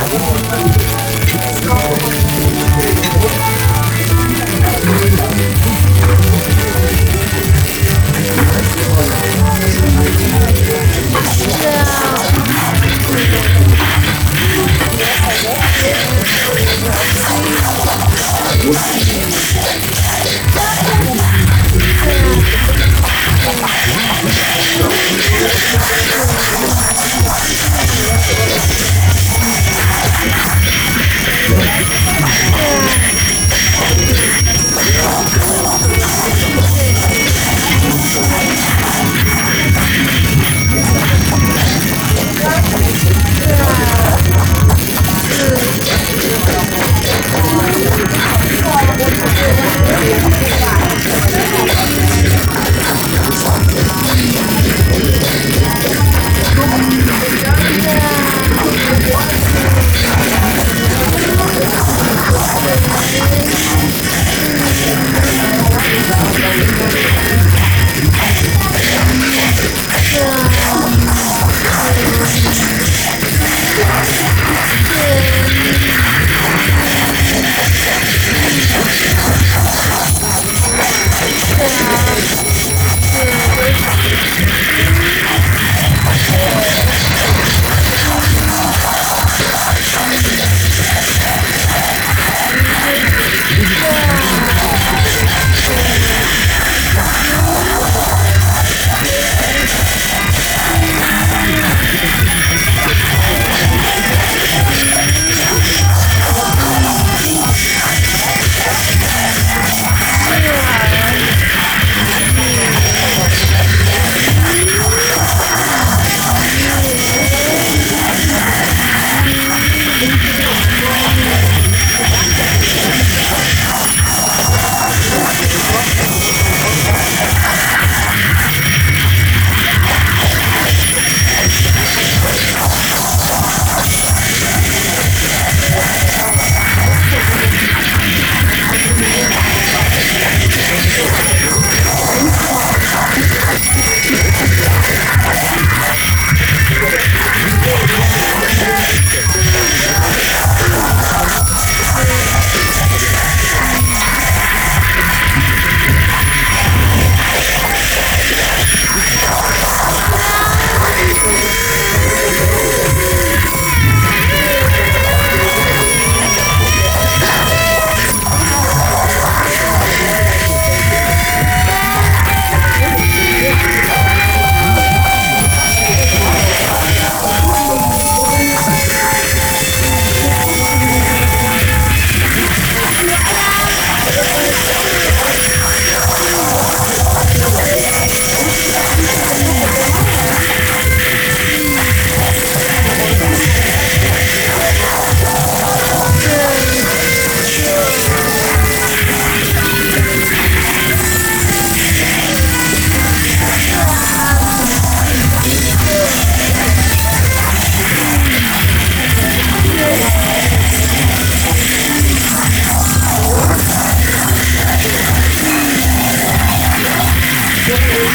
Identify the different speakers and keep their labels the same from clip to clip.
Speaker 1: 是啊，有很多人。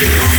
Speaker 1: Thank you.